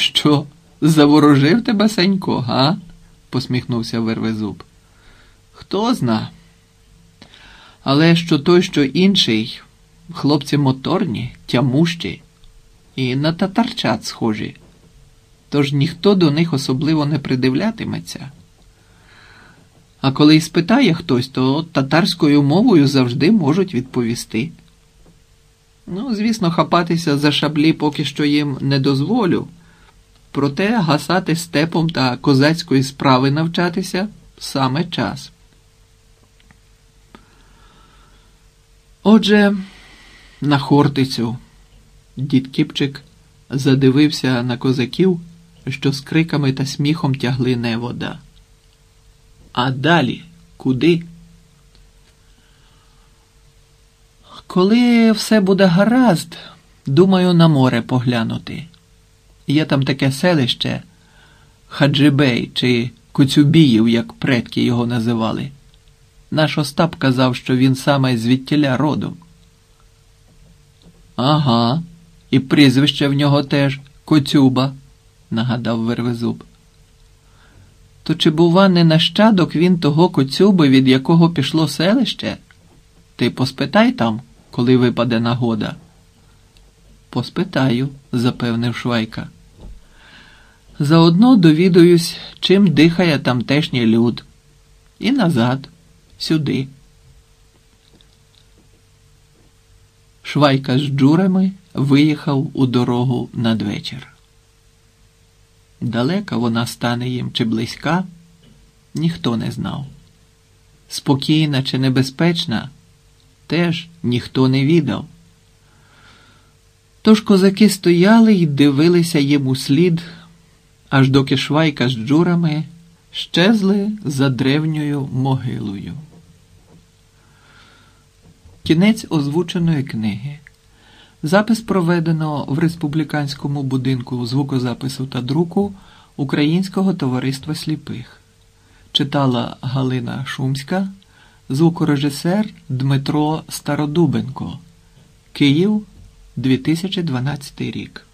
Що, заворожив тебе Сенько, га? посміхнувся Вервезуб. Хто зна. Але що той, що інший, хлопці моторні, тямущі і на татарчат схожі, тож ніхто до них особливо не придивлятиметься. А коли й спитає хтось, то татарською мовою завжди можуть відповісти. Ну, звісно, хапатися за шаблі поки що їм не дозволю, проте гасати степом та козацької справи навчатися саме час. Отже, на Хортицю дід Кіпчик задивився на козаків, що з криками та сміхом тягли невода. А далі куди? Коли все буде гаразд, думаю, на море поглянути. Є там таке селище Хаджибей чи Коцюбіїв, як предки його називали. Наш Остап казав, що він саме звідтіля родом. Ага, і прізвище в нього теж Коцюба, нагадав Вервезуб. То чи, бува, не нащадок він того коцюби, від якого пішло селище? Ти поспитай там, коли випаде нагода. Поспитаю, запевнив Швайка. Заодно довідуюсь, чим дихає тамтешній люд. І назад, сюди. Швайка з джурами виїхав у дорогу надвечір. Далека вона стане їм чи близька, ніхто не знав. Спокійна чи небезпечна, теж ніхто не відав. Тож козаки стояли й дивилися їм у слід, аж доки швайка з джурами щезли за древньою могилою. Кінець озвученої книги. Запис проведено в республіканському будинку звукозапису та друку Українського товариства сліпих. Читала Галина Шумська, звукорежисер Дмитро Стародубенко. Київ 2012 рік.